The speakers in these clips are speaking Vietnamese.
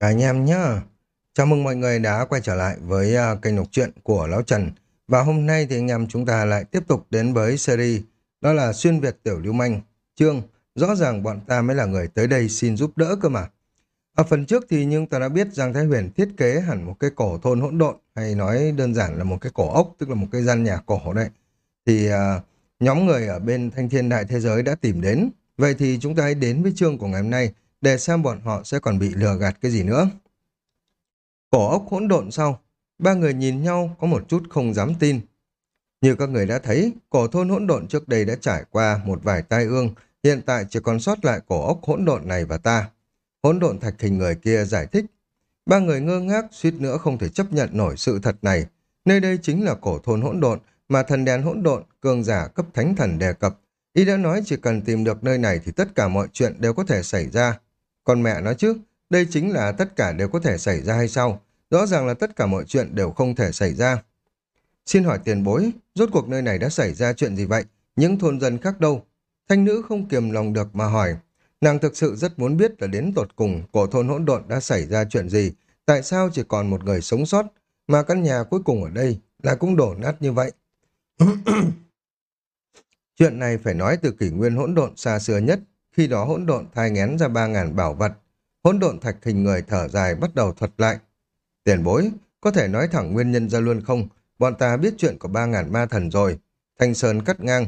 Cả anh em nhá. Chào mừng mọi người đã quay trở lại với uh, kênh đọc truyện của Lão Trần. Và hôm nay thì anh em chúng ta lại tiếp tục đến với series đó là Xuyên Việt Tiểu Lưu Manh. Chương, rõ ràng bọn ta mới là người tới đây xin giúp đỡ cơ mà. Ở phần trước thì nhưng ta đã biết Giang Thái Huyền thiết kế hẳn một cái cổ thôn hỗn độn hay nói đơn giản là một cái cổ ốc tức là một cái gian nhà cổ đấy. Thì uh, nhóm người ở bên Thanh Thiên Đại Thế Giới đã tìm đến. Vậy thì chúng ta hãy đến với chương của ngày hôm nay để xem bọn họ sẽ còn bị lừa gạt cái gì nữa. Cổ ốc hỗn độn sau, ba người nhìn nhau có một chút không dám tin. Như các người đã thấy, cổ thôn hỗn độn trước đây đã trải qua một vài tai ương, hiện tại chỉ còn sót lại cổ ốc hỗn độn này và ta. Hỗn độn thạch hình người kia giải thích. Ba người ngơ ngác suýt nữa không thể chấp nhận nổi sự thật này. Nơi đây chính là cổ thôn hỗn độn mà thần đèn hỗn độn, cường giả cấp thánh thần đề cập. Y đã nói chỉ cần tìm được nơi này thì tất cả mọi chuyện đều có thể xảy ra. Còn mẹ nói chứ, đây chính là tất cả đều có thể xảy ra hay sao? Rõ ràng là tất cả mọi chuyện đều không thể xảy ra. Xin hỏi tiền bối, rốt cuộc nơi này đã xảy ra chuyện gì vậy? Những thôn dân khác đâu? Thanh nữ không kiềm lòng được mà hỏi. Nàng thực sự rất muốn biết là đến tột cùng của thôn hỗn độn đã xảy ra chuyện gì, tại sao chỉ còn một người sống sót, mà căn nhà cuối cùng ở đây là cũng đổ nát như vậy. chuyện này phải nói từ kỷ nguyên hỗn độn xa xưa nhất, khi đó hỗn độn thai ngén ra ba ngàn bảo vật. Hỗn độn thạch hình người thở dài bắt đầu thuật lại. Tiền bối, có thể nói thẳng nguyên nhân ra luôn không? Bọn ta biết chuyện của ba ngàn ma thần rồi. Thanh Sơn cắt ngang.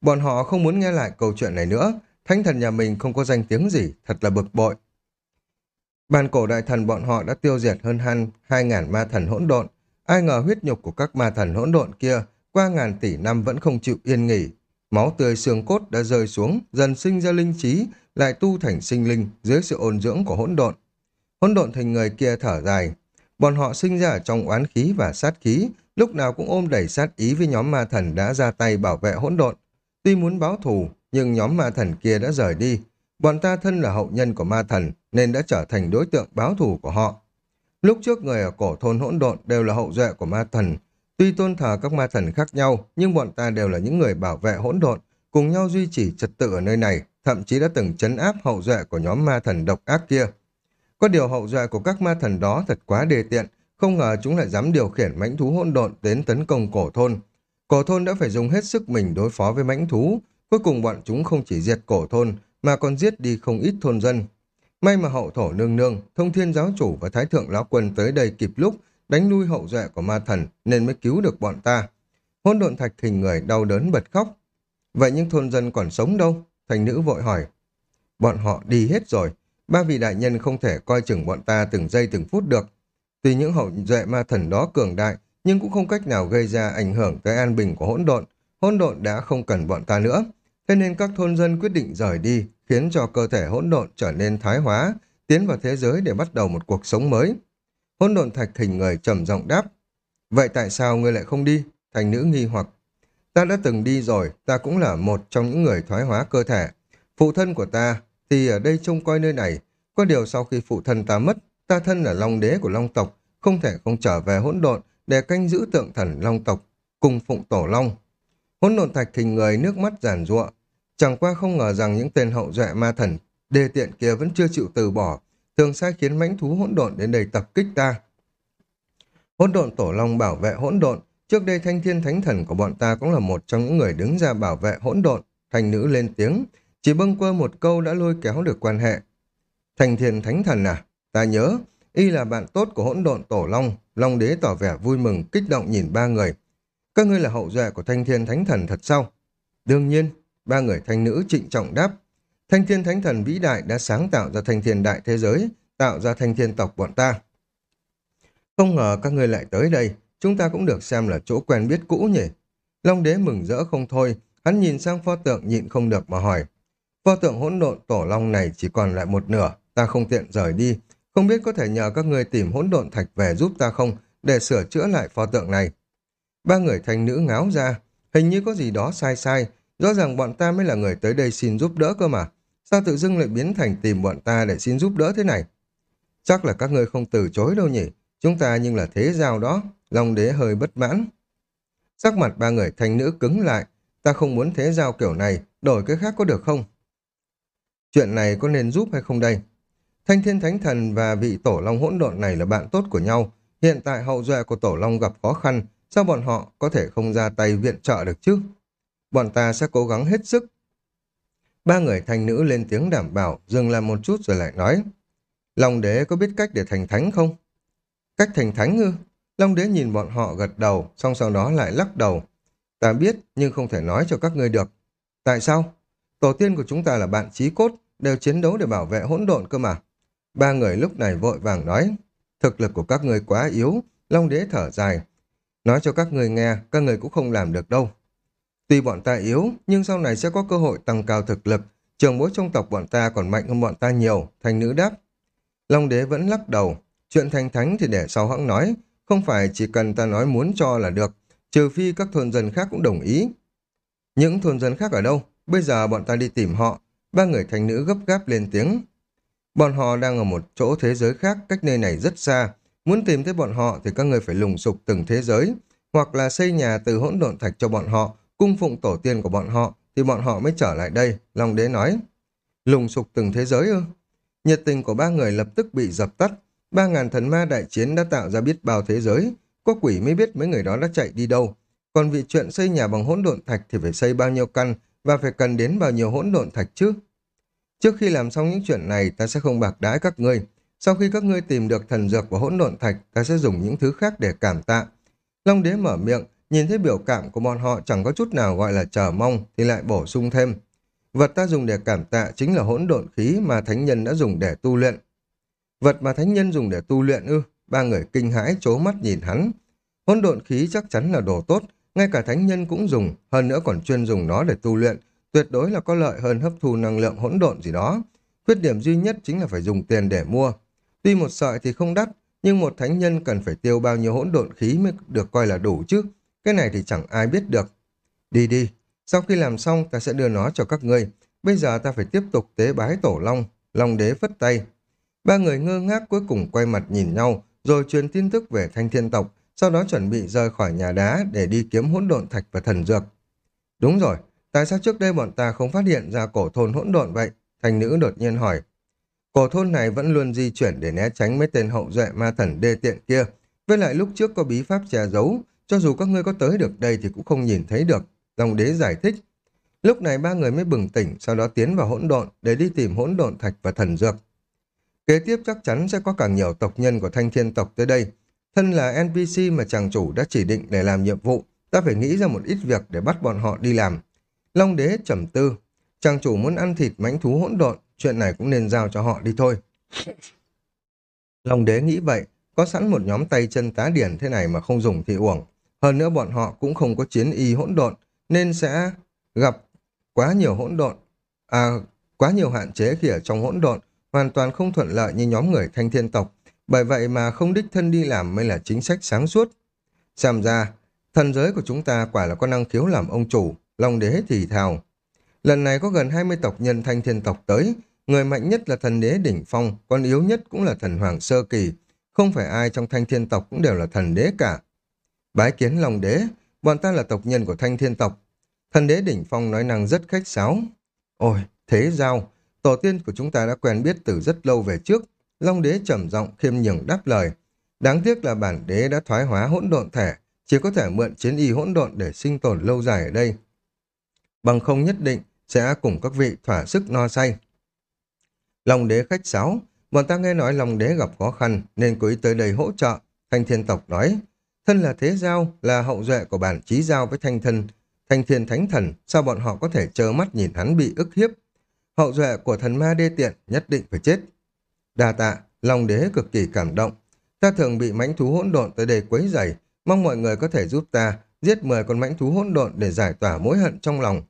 Bọn họ không muốn nghe lại câu chuyện này nữa. Thánh thần nhà mình không có danh tiếng gì, thật là bực bội. Bàn cổ đại thần bọn họ đã tiêu diệt hơn han hai ngàn ma thần hỗn độn. Ai ngờ huyết nhục của các ma thần hỗn độn kia qua ngàn tỷ năm vẫn không chịu yên nghỉ, Máu tươi xương cốt đã rơi xuống, dần sinh ra linh trí, lại tu thành sinh linh dưới sự ôn dưỡng của hỗn độn. Hỗn độn thành người kia thở dài. Bọn họ sinh ra ở trong oán khí và sát khí, lúc nào cũng ôm đẩy sát ý với nhóm ma thần đã ra tay bảo vệ hỗn độn. Tuy muốn báo thù, nhưng nhóm ma thần kia đã rời đi. Bọn ta thân là hậu nhân của ma thần, nên đã trở thành đối tượng báo thù của họ. Lúc trước người ở cổ thôn hỗn độn đều là hậu duệ của ma thần, Tuy tôn thờ các ma thần khác nhau, nhưng bọn ta đều là những người bảo vệ hỗn độn, cùng nhau duy trì trật tự ở nơi này, thậm chí đã từng chấn áp hậu duệ của nhóm ma thần độc ác kia. Có điều hậu duệ của các ma thần đó thật quá đề tiện, không ngờ chúng lại dám điều khiển mãnh thú hỗn độn đến tấn công cổ thôn. Cổ thôn đã phải dùng hết sức mình đối phó với mãnh thú, cuối cùng bọn chúng không chỉ diệt cổ thôn, mà còn giết đi không ít thôn dân. May mà hậu thổ nương nương, thông thiên giáo chủ và thái thượng lão quân tới đây kịp lúc, đánh lui hậu duệ của ma thần nên mới cứu được bọn ta. Hôn độn thạch hình người đau đớn bật khóc. Vậy những thôn dân còn sống đâu? Thành nữ vội hỏi. Bọn họ đi hết rồi. Ba vị đại nhân không thể coi chừng bọn ta từng giây từng phút được. Tuy những hậu duệ ma thần đó cường đại, nhưng cũng không cách nào gây ra ảnh hưởng tới an bình của hỗn độn. Hỗn độn đã không cần bọn ta nữa. Thế nên các thôn dân quyết định rời đi, khiến cho cơ thể hỗn độn trở nên thái hóa, tiến vào thế giới để bắt đầu một cuộc sống mới. Hỗn độn thạch hình người trầm giọng đáp. Vậy tại sao ngươi lại không đi? Thành nữ nghi hoặc. Ta đã từng đi rồi, ta cũng là một trong những người thoái hóa cơ thể. Phụ thân của ta thì ở đây trông coi nơi này. Có điều sau khi phụ thân ta mất, ta thân là long đế của long tộc, không thể không trở về hỗn độn để canh giữ tượng thần long tộc, cùng phụng tổ long. Hỗn độn thạch hình người nước mắt giàn giụa. Chẳng qua không ngờ rằng những tên hậu duệ ma thần đề tiện kia vẫn chưa chịu từ bỏ, thường sai khiến mãnh thú hỗn độn đến đây tập kích ta. Hỗn độn tổ long bảo vệ hỗn độn, trước đây thanh thiên thánh thần của bọn ta cũng là một trong những người đứng ra bảo vệ hỗn độn, thành nữ lên tiếng, chỉ bâng quơ một câu đã lôi kéo được quan hệ. Thanh thiên thánh thần à, ta nhớ, y là bạn tốt của hỗn độn tổ long, long đế tỏ vẻ vui mừng, kích động nhìn ba người. Các ngươi là hậu duệ của thanh thiên thánh thần thật sao? Đương nhiên, ba người thanh nữ trịnh trọng đáp, Thanh thiên thánh thần vĩ đại đã sáng tạo ra thanh thiên đại thế giới, tạo ra thanh thiên tộc bọn ta. Không ngờ các ngươi lại tới đây, chúng ta cũng được xem là chỗ quen biết cũ nhỉ. Long đế mừng rỡ không thôi, hắn nhìn sang pho tượng nhịn không được mà hỏi. Pho tượng hỗn độn tổ long này chỉ còn lại một nửa, ta không tiện rời đi. Không biết có thể nhờ các ngươi tìm hỗn độn thạch về giúp ta không, để sửa chữa lại pho tượng này. Ba người thanh nữ ngáo ra, hình như có gì đó sai sai, rõ ràng bọn ta mới là người tới đây xin giúp đỡ cơ mà. Sao tự dưng lại biến thành tìm bọn ta để xin giúp đỡ thế này? Chắc là các ngươi không từ chối đâu nhỉ? Chúng ta nhưng là thế giao đó. Long đế hơi bất mãn. Sắc mặt ba người thanh nữ cứng lại. Ta không muốn thế giao kiểu này, đổi cái khác có được không? Chuyện này có nên giúp hay không đây? Thanh thiên thánh thần và vị tổ long hỗn độn này là bạn tốt của nhau. Hiện tại hậu duệ của tổ long gặp khó khăn, sao bọn họ có thể không ra tay viện trợ được chứ? Bọn ta sẽ cố gắng hết sức. Ba người thanh nữ lên tiếng đảm bảo, dừng lại một chút rồi lại nói. Long đế có biết cách để thành thánh không? Cách thành thánh ư? Long đế nhìn bọn họ gật đầu, xong sau đó lại lắc đầu. Ta biết, nhưng không thể nói cho các ngươi được. Tại sao? Tổ tiên của chúng ta là bạn chí cốt, đều chiến đấu để bảo vệ hỗn độn cơ mà. Ba người lúc này vội vàng nói, thực lực của các người quá yếu, Long đế thở dài. Nói cho các người nghe, các người cũng không làm được đâu. Tuy bọn ta yếu, nhưng sau này sẽ có cơ hội tăng cao thực lực. Trường bối trong tộc bọn ta còn mạnh hơn bọn ta nhiều, thành nữ đáp. Long đế vẫn lắc đầu. Chuyện thành thánh thì để sau hãng nói, không phải chỉ cần ta nói muốn cho là được, trừ phi các thôn dân khác cũng đồng ý. Những thôn dân khác ở đâu? Bây giờ bọn ta đi tìm họ. Ba người thành nữ gấp gáp lên tiếng. Bọn họ đang ở một chỗ thế giới khác, cách nơi này rất xa. Muốn tìm thấy bọn họ thì các người phải lùng sục từng thế giới, hoặc là xây nhà từ hỗn độn thạch cho bọn họ, cung phụng tổ tiên của bọn họ, thì bọn họ mới trở lại đây, Long đế nói. Lùng sục từng thế giới ư? Nhiệt tình của ba người lập tức bị dập tắt. Ba ngàn thần ma đại chiến đã tạo ra biết bao thế giới. Có quỷ mới biết mấy người đó đã chạy đi đâu. Còn vì chuyện xây nhà bằng hỗn độn thạch thì phải xây bao nhiêu căn và phải cần đến bao nhiêu hỗn độn thạch chứ. Trước khi làm xong những chuyện này, ta sẽ không bạc đái các ngươi. Sau khi các ngươi tìm được thần dược và hỗn độn thạch, ta sẽ dùng những thứ khác để cảm tạ. Long đế mở miệng, nhìn thấy biểu cảm của bọn họ chẳng có chút nào gọi là chờ mong, thì lại bổ sung thêm. Vật ta dùng để cảm tạ chính là hỗn độn khí mà thánh nhân đã dùng để tu luyện. Vật mà thánh nhân dùng để tu luyện ư? Ba người kinh hãi chố mắt nhìn hắn. Hỗn độn khí chắc chắn là đồ tốt, ngay cả thánh nhân cũng dùng, hơn nữa còn chuyên dùng nó để tu luyện, tuyệt đối là có lợi hơn hấp thu năng lượng hỗn độn gì đó. Khuyết điểm duy nhất chính là phải dùng tiền để mua. Tuy một sợi thì không đắt, nhưng một thánh nhân cần phải tiêu bao nhiêu hỗn độn khí mới được coi là đủ chứ. Cái này thì chẳng ai biết được. Đi đi, sau khi làm xong ta sẽ đưa nó cho các ngươi. Bây giờ ta phải tiếp tục tế bái tổ long. Long đế phất tay. Ba người ngơ ngác cuối cùng quay mặt nhìn nhau, rồi truyền tin tức về thanh thiên tộc, sau đó chuẩn bị rời khỏi nhà đá để đi kiếm hỗn độn thạch và thần dược. Đúng rồi, tại sao trước đây bọn ta không phát hiện ra cổ thôn hỗn độn vậy? Thành nữ đột nhiên hỏi. Cổ thôn này vẫn luôn di chuyển để né tránh mấy tên hậu duệ ma thần đê tiện kia. Với lại lúc trước có bí pháp che giấu, cho dù các ngươi có tới được đây thì cũng không nhìn thấy được. Dòng đế giải thích. Lúc này ba người mới bừng tỉnh, sau đó tiến vào hỗn độn để đi tìm hỗn độn thạch và thần dược. Kế tiếp chắc chắn sẽ có càng nhiều tộc nhân của thanh thiên tộc tới đây. Thân là NPC mà chàng chủ đã chỉ định để làm nhiệm vụ, ta phải nghĩ ra một ít việc để bắt bọn họ đi làm. Long đế trầm tư, chàng chủ muốn ăn thịt mãnh thú hỗn độn, chuyện này cũng nên giao cho họ đi thôi. Long đế nghĩ vậy, có sẵn một nhóm tay chân tá điển thế này mà không dùng thì uổng. Hơn nữa bọn họ cũng không có chiến y hỗn độn, nên sẽ gặp quá nhiều hỗn độn, à, quá nhiều hạn chế khi ở trong hỗn độn, hoàn toàn không thuận lợi như nhóm người thanh thiên tộc. Bởi vậy mà không đích thân đi làm mới là chính sách sáng suốt. Xem ra, thần giới của chúng ta quả là có năng khiếu làm ông chủ, Long đế thì thào. Lần này có gần 20 tộc nhân thanh thiên tộc tới, người mạnh nhất là thần đế đỉnh phong, còn yếu nhất cũng là thần hoàng sơ kỳ. Không phải ai trong thanh thiên tộc cũng đều là thần đế cả. Bái kiến Long đế, bọn ta là tộc nhân của thanh thiên tộc. Thần đế đỉnh phong nói năng rất khách sáo. Ôi, thế giao, tổ tiên của chúng ta đã quen biết từ rất lâu về trước. Long đế trầm giọng khiêm nhường đáp lời. Đáng tiếc là bản đế đã thoái hóa hỗn độn thể, chỉ có thể mượn chiến y hỗn độn để sinh tồn lâu dài ở đây. Bằng không nhất định sẽ cùng các vị thỏa sức no say. Long đế khách sáo, bọn ta nghe nói Long đế gặp khó khăn nên cố ý tới đây hỗ trợ. Thanh thiên tộc nói, thân là thế giao, là hậu duệ của bản trí giao với thanh thân, thanh thiên thánh thần, sao bọn họ có thể trơ mắt nhìn hắn bị ức hiếp? Hậu duệ của thần ma đê tiện nhất định phải chết. Đà tạ, Long đế cực kỳ cảm động. Ta thường bị mãnh thú hỗn độn tới đây quấy rầy, mong mọi người có thể giúp ta giết 10 con mãnh thú hỗn độn để giải tỏa mối hận trong lòng.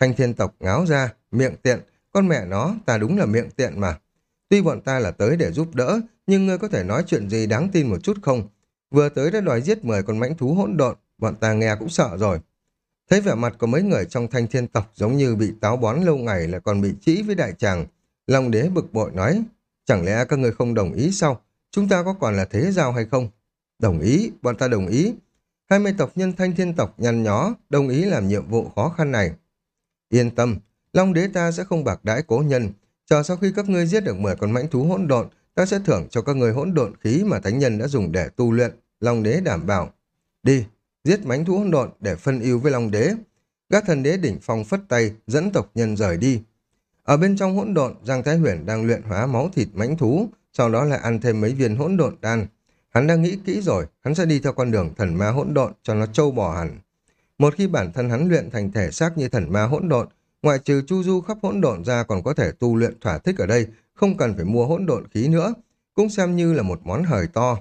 Thanh thiên tộc ngáo ra, miệng tiện, con mẹ nó, ta đúng là miệng tiện mà. Tuy bọn ta là tới để giúp đỡ, nhưng ngươi có thể nói chuyện gì đáng tin một chút không? Vừa tới đã đòi giết 10 con mãnh thú hỗn độn, bọn ta nghe cũng sợ rồi. Thấy vẻ mặt của mấy người trong thanh thiên tộc giống như bị táo bón lâu ngày lại còn bị trĩ với đại tràng. Long đế bực bội nói, chẳng lẽ các người không đồng ý sao? Chúng ta có còn là thế giao hay không? Đồng ý, bọn ta đồng ý. Hai mươi tộc nhân thanh thiên tộc nhăn nhó, đồng ý làm nhiệm vụ khó khăn này. Yên tâm, Long đế ta sẽ không bạc đãi cố nhân. Chờ sau khi các ngươi giết được 10 con mãnh thú hỗn độn, ta sẽ thưởng cho các ngươi hỗn độn khí mà thánh nhân đã dùng để tu luyện, Long đế đảm bảo. Đi, giết mánh thú hỗn độn để phân ưu với Long đế. Các thần đế đỉnh phong phất tay, dẫn tộc nhân rời đi. Ở bên trong hỗn độn, Giang Thái Huyền đang luyện hóa máu thịt mãnh thú, sau đó lại ăn thêm mấy viên hỗn độn đan. Hắn đang nghĩ kỹ rồi, hắn sẽ đi theo con đường thần ma hỗn độn cho nó trâu bò hẳn. Một khi bản thân hắn luyện thành thể xác như thần ma hỗn độn, ngoại trừ chu du khắp hỗn độn ra còn có thể tu luyện thỏa thích ở đây, không cần phải mua hỗn độn khí nữa, cũng xem như là một món hời to.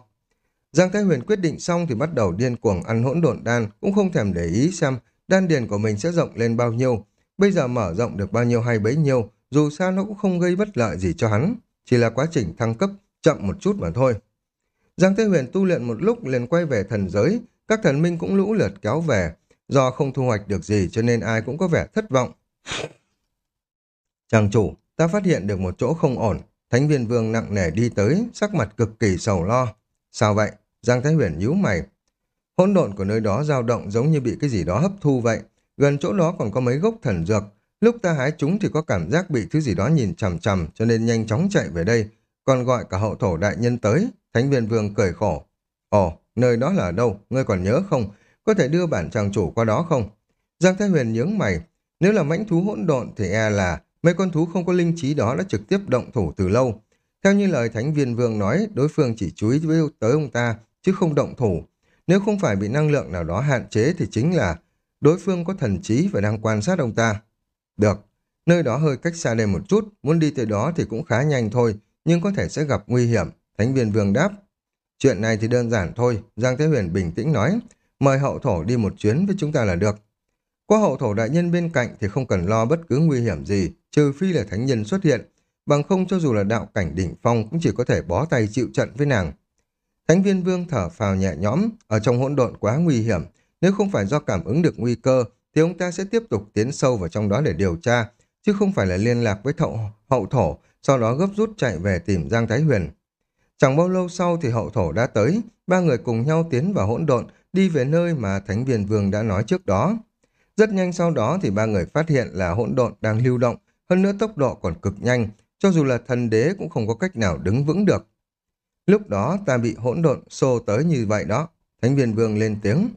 Giang Thái Huyền quyết định xong thì bắt đầu điên cuồng ăn hỗn độn đan, cũng không thèm để ý xem đan điền của mình sẽ rộng lên bao nhiêu. Bây giờ mở rộng được bao nhiêu hay bấy nhiêu, dù sao nó cũng không gây bất lợi gì cho hắn, chỉ là quá trình thăng cấp chậm một chút mà thôi. Giang Thế Huyền tu luyện một lúc liền quay về thần giới, các thần minh cũng lũ lượt kéo về, do không thu hoạch được gì cho nên ai cũng có vẻ thất vọng. Chàng chủ, ta phát hiện được một chỗ không ổn, Thánh viên vương nặng nề đi tới, sắc mặt cực kỳ sầu lo. Sao vậy? Giang Thái Huyền nhíu mày. Hỗn độn của nơi đó dao động giống như bị cái gì đó hấp thu vậy. Gần chỗ đó còn có mấy gốc thần dược. Lúc ta hái chúng thì có cảm giác bị thứ gì đó nhìn chằm chằm cho nên nhanh chóng chạy về đây. Còn gọi cả hậu thổ đại nhân tới. Thánh viên vương cười khổ. Ồ, nơi đó là đâu? Ngươi còn nhớ không? Có thể đưa bản chàng chủ qua đó không? Giang Thái Huyền nhướng mày. Nếu là mãnh thú hỗn độn thì e là mấy con thú không có linh trí đó đã trực tiếp động thủ từ lâu. Theo như lời Thánh viên vương nói, đối phương chỉ chú ý với tới ông ta, chứ không động thủ. Nếu không phải bị năng lượng nào đó hạn chế thì chính là đối phương có thần trí và đang quan sát ông ta. Được, nơi đó hơi cách xa đây một chút, muốn đi tới đó thì cũng khá nhanh thôi, nhưng có thể sẽ gặp nguy hiểm. Thánh viên vương đáp. Chuyện này thì đơn giản thôi, Giang Thế Huyền bình tĩnh nói, mời hậu thổ đi một chuyến với chúng ta là được. Có hậu thổ đại nhân bên cạnh thì không cần lo bất cứ nguy hiểm gì, trừ phi là thánh nhân xuất hiện, bằng không cho dù là đạo cảnh đỉnh phong cũng chỉ có thể bó tay chịu trận với nàng. Thánh viên vương thở phào nhẹ nhõm, ở trong hỗn độn quá nguy hiểm, nếu không phải do cảm ứng được nguy cơ, thì ông ta sẽ tiếp tục tiến sâu vào trong đó để điều tra, chứ không phải là liên lạc với thậu, hậu thổ, sau đó gấp rút chạy về tìm Giang Thái Huyền. Chẳng bao lâu sau thì hậu thổ đã tới, ba người cùng nhau tiến vào hỗn độn, đi về nơi mà Thánh viên vương đã nói trước đó. Rất nhanh sau đó thì ba người phát hiện là hỗn độn đang lưu động, hơn nữa tốc độ còn cực nhanh, cho dù là thần đế cũng không có cách nào đứng vững được. Lúc đó ta bị hỗn độn xô tới như vậy đó. Thánh viên vương lên tiếng.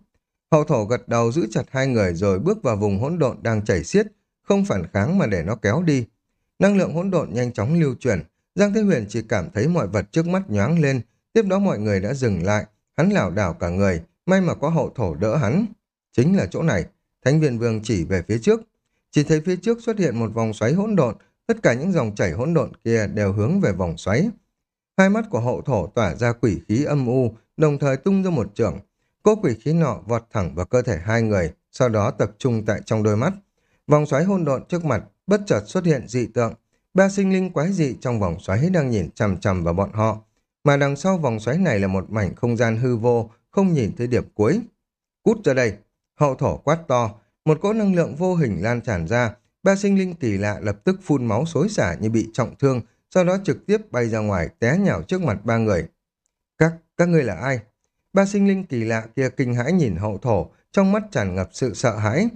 Hậu thổ gật đầu giữ chặt hai người rồi bước vào vùng hỗn độn đang chảy xiết, không phản kháng mà để nó kéo đi. Năng lượng hỗn độn nhanh chóng lưu chuyển, Giang Thế Huyền chỉ cảm thấy mọi vật trước mắt nhoáng lên, tiếp đó mọi người đã dừng lại, hắn lảo đảo cả người, may mà có hậu thổ đỡ hắn. Chính là chỗ này, Thánh viên vương chỉ về phía trước, chỉ thấy phía trước xuất hiện một vòng xoáy hỗn độn, tất cả những dòng chảy hỗn độn kia đều hướng về vòng xoáy. Hai mắt của hậu thổ tỏa ra quỷ khí âm u, đồng thời tung ra một trường. Cỗ quỷ khí nọ vọt thẳng vào cơ thể hai người, sau đó tập trung tại trong đôi mắt. Vòng xoáy hôn độn trước mặt, bất chợt xuất hiện dị tượng. Ba sinh linh quái dị trong vòng xoáy đang nhìn chằm chằm vào bọn họ. Mà đằng sau vòng xoáy này là một mảnh không gian hư vô, không nhìn thấy điểm cuối. Cút ra đây! Hậu thổ quát to, một cỗ năng lượng vô hình lan tràn ra, ba sinh linh kỳ lạ lập tức phun máu xối xả như bị trọng thương, sau đó trực tiếp bay ra ngoài té nhào trước mặt ba người. Các, các ngươi là ai? Ba sinh linh kỳ lạ kia kinh hãi nhìn hậu thổ, trong mắt tràn ngập sự sợ hãi.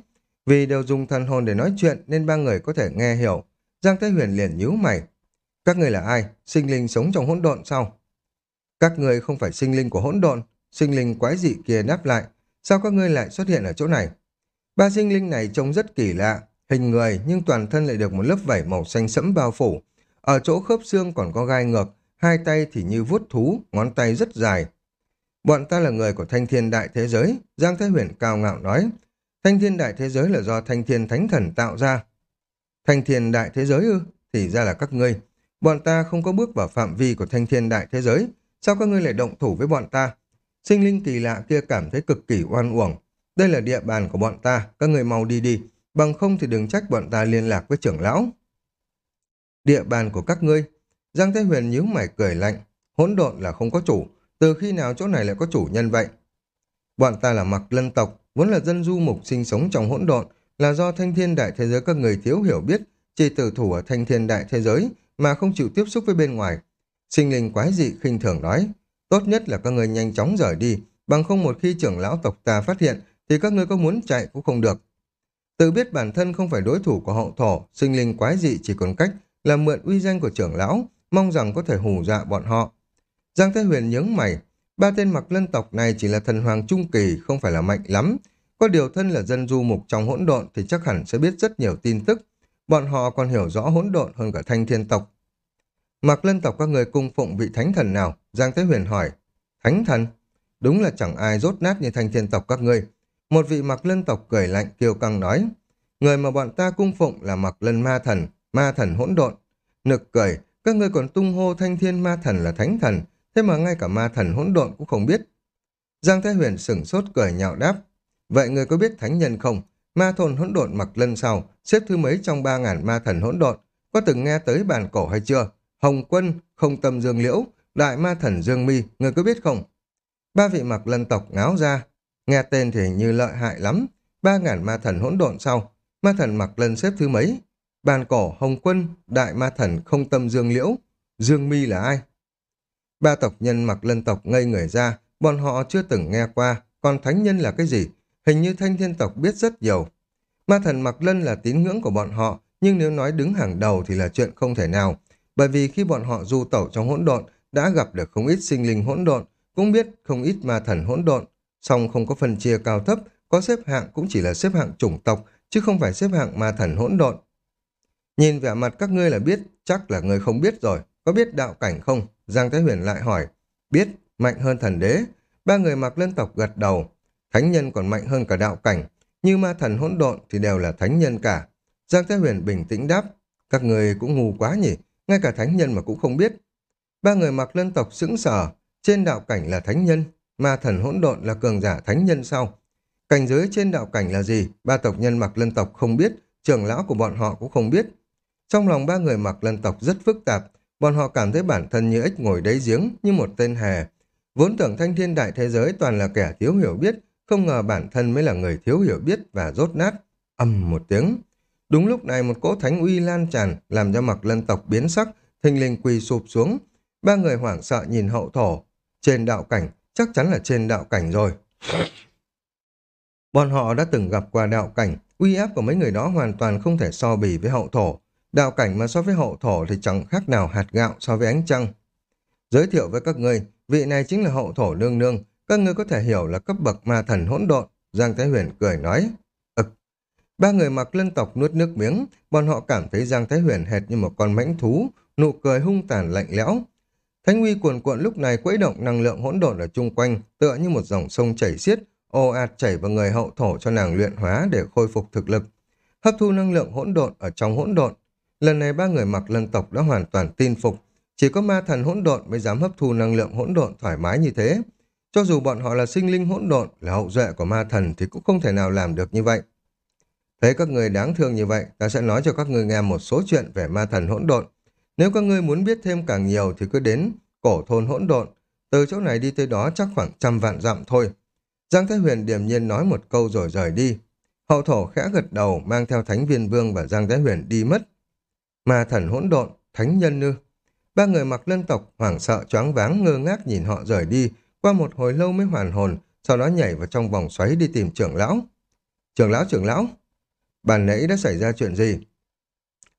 Vì đều dùng thần hồn để nói chuyện nên ba người có thể nghe hiểu. Giang Thế Huyền liền nhíu mày. Các người là ai? Sinh linh sống trong hỗn độn sao? Các người không phải sinh linh của hỗn độn. Sinh linh quái dị kia đáp lại. Sao các ngươi lại xuất hiện ở chỗ này? Ba sinh linh này trông rất kỳ lạ, hình người nhưng toàn thân lại được một lớp vảy màu xanh sẫm bao phủ. Ở chỗ khớp xương còn có gai ngược, hai tay thì như vuốt thú, ngón tay rất dài. Bọn ta là người của thanh thiên đại thế giới, Giang Thái Huyền cao ngạo nói. Thanh thiên đại thế giới là do thanh thiên thánh thần tạo ra. Thanh thiên đại thế giới ư? Thì ra là các ngươi. Bọn ta không có bước vào phạm vi của thanh thiên đại thế giới. Sao các ngươi lại động thủ với bọn ta? Sinh linh kỳ lạ kia cảm thấy cực kỳ oan uổng. Đây là địa bàn của bọn ta, các người mau đi đi. Bằng không thì đừng trách bọn ta liên lạc với trưởng lão. Địa bàn của các ngươi. Giang Thế Huyền nhíu mày cười lạnh. Hỗn độn là không có chủ. Từ khi nào chỗ này lại có chủ nhân vậy? Bọn ta là mặc lân tộc, vốn là dân du mục sinh sống trong hỗn độn, là do thanh thiên đại thế giới các người thiếu hiểu biết, chỉ tử thủ ở thanh thiên đại thế giới mà không chịu tiếp xúc với bên ngoài. Sinh linh quái dị khinh thường nói, tốt nhất là các người nhanh chóng rời đi, bằng không một khi trưởng lão tộc ta phát hiện thì các ngươi có muốn chạy cũng không được. Tự biết bản thân không phải đối thủ của hậu thổ, sinh linh quái dị chỉ còn cách là mượn uy danh của trưởng lão, mong rằng có thể hù dọa bọn họ. Giang Thế Huyền nhướng mày, ba tên mặc lân tộc này chỉ là thần hoàng trung kỳ, không phải là mạnh lắm. Có điều thân là dân du mục trong hỗn độn thì chắc hẳn sẽ biết rất nhiều tin tức. Bọn họ còn hiểu rõ hỗn độn hơn cả thanh thiên tộc. Mặc lân tộc các người cung phụng vị thánh thần nào? Giang Thế Huyền hỏi. Thánh thần? Đúng là chẳng ai rốt nát như thanh thiên tộc các ngươi. Một vị mặc lân tộc cười lạnh kiêu căng nói. Người mà bọn ta cung phụng là mặc lân ma thần, ma thần hỗn độn. Nực cười, các ngươi còn tung hô thanh thiên ma thần là thánh thần, thế mà ngay cả ma thần hỗn độn cũng không biết. Giang Thái Huyền sửng sốt cười nhạo đáp. Vậy người có biết thánh nhân không? Ma thôn hỗn độn mặc lân sau, xếp thứ mấy trong ba ngàn ma thần hỗn độn. Có từng nghe tới bàn cổ hay chưa? Hồng quân, không tâm dương liễu, đại ma thần dương mi, người có biết không? Ba vị mặc lân tộc ngáo ra. Nghe tên thì như lợi hại lắm. Ba ngàn ma thần hỗn độn sau. Ma thần mặc lân xếp thứ mấy? Bàn cổ, hồng quân, đại ma thần không tâm dương liễu. Dương mi là ai? Ba tộc nhân mặc lân tộc ngây người ra, bọn họ chưa từng nghe qua, còn thánh nhân là cái gì? Hình như thanh thiên tộc biết rất nhiều. Ma thần mặc lân là tín ngưỡng của bọn họ, nhưng nếu nói đứng hàng đầu thì là chuyện không thể nào. Bởi vì khi bọn họ du tẩu trong hỗn độn, đã gặp được không ít sinh linh hỗn độn, cũng biết không ít ma thần hỗn độn, song không có phân chia cao thấp, có xếp hạng cũng chỉ là xếp hạng chủng tộc, chứ không phải xếp hạng ma thần hỗn độn. Nhìn vẻ mặt các ngươi là biết, chắc là người không biết rồi, có biết đạo cảnh không? Giang Thái Huyền lại hỏi, biết, mạnh hơn thần đế. Ba người mặc lân tộc gật đầu, thánh nhân còn mạnh hơn cả đạo cảnh, như ma thần hỗn độn thì đều là thánh nhân cả. Giang Thái Huyền bình tĩnh đáp, các người cũng ngu quá nhỉ, ngay cả thánh nhân mà cũng không biết. Ba người mặc lân tộc sững sờ, trên đạo cảnh là thánh nhân, ma thần hỗn độn là cường giả thánh nhân sau. Cảnh giới trên đạo cảnh là gì? Ba tộc nhân mặc lân tộc không biết, trưởng lão của bọn họ cũng không biết. Trong lòng ba người mặc lân tộc rất phức tạp, bọn họ cảm thấy bản thân như ếch ngồi đáy giếng, như một tên hề. Vốn tưởng thanh thiên đại thế giới toàn là kẻ thiếu hiểu biết, không ngờ bản thân mới là người thiếu hiểu biết và rốt nát. Âm một tiếng. Đúng lúc này một cỗ thánh uy lan tràn, làm cho mặc lân tộc biến sắc, thình lình quỳ sụp xuống. Ba người hoảng sợ nhìn hậu thổ. Trên đạo cảnh, chắc chắn là trên đạo cảnh rồi. Bọn họ đã từng gặp qua đạo cảnh, uy áp của mấy người đó hoàn toàn không thể so bì với hậu thổ. Đạo cảnh mà so với hậu thổ thì chẳng khác nào hạt gạo so với ánh trăng. Giới thiệu với các ngươi, vị này chính là hậu thổ nương nương, các ngươi có thể hiểu là cấp bậc ma thần hỗn độn. Giang Thái Huyền cười nói. Ực. Ba người mặc lân tộc nuốt nước miếng, bọn họ cảm thấy Giang Thái Huyền hệt như một con mãnh thú, nụ cười hung tàn lạnh lẽo. Thánh uy cuồn cuộn lúc này quấy động năng lượng hỗn độn ở chung quanh, tựa như một dòng sông chảy xiết, ồ ạt chảy vào người hậu thổ cho nàng luyện hóa để khôi phục thực lực. Hấp thu năng lượng hỗn độn ở trong hỗn độn. Lần này ba người mặc lân tộc đã hoàn toàn tin phục, chỉ có ma thần hỗn độn mới dám hấp thu năng lượng hỗn độn thoải mái như thế. Cho dù bọn họ là sinh linh hỗn độn, là hậu duệ của ma thần thì cũng không thể nào làm được như vậy. Thấy các người đáng thương như vậy, ta sẽ nói cho các người nghe một số chuyện về ma thần hỗn độn. Nếu các ngươi muốn biết thêm càng nhiều thì cứ đến cổ thôn hỗn độn. Từ chỗ này đi tới đó chắc khoảng trăm vạn dặm thôi. Giang Thái Huyền điềm nhiên nói một câu rồi rời đi. Hậu thổ khẽ gật đầu mang theo Thánh Viên Vương và Giang Thái Huyền đi mất. Ma thần hỗn độn, thánh nhân ư. Ba người mặc lân tộc hoảng sợ choáng váng ngơ ngác nhìn họ rời đi, qua một hồi lâu mới hoàn hồn, sau đó nhảy vào trong vòng xoáy đi tìm trưởng lão. Trưởng lão, trưởng lão, bàn nãy đã xảy ra chuyện gì?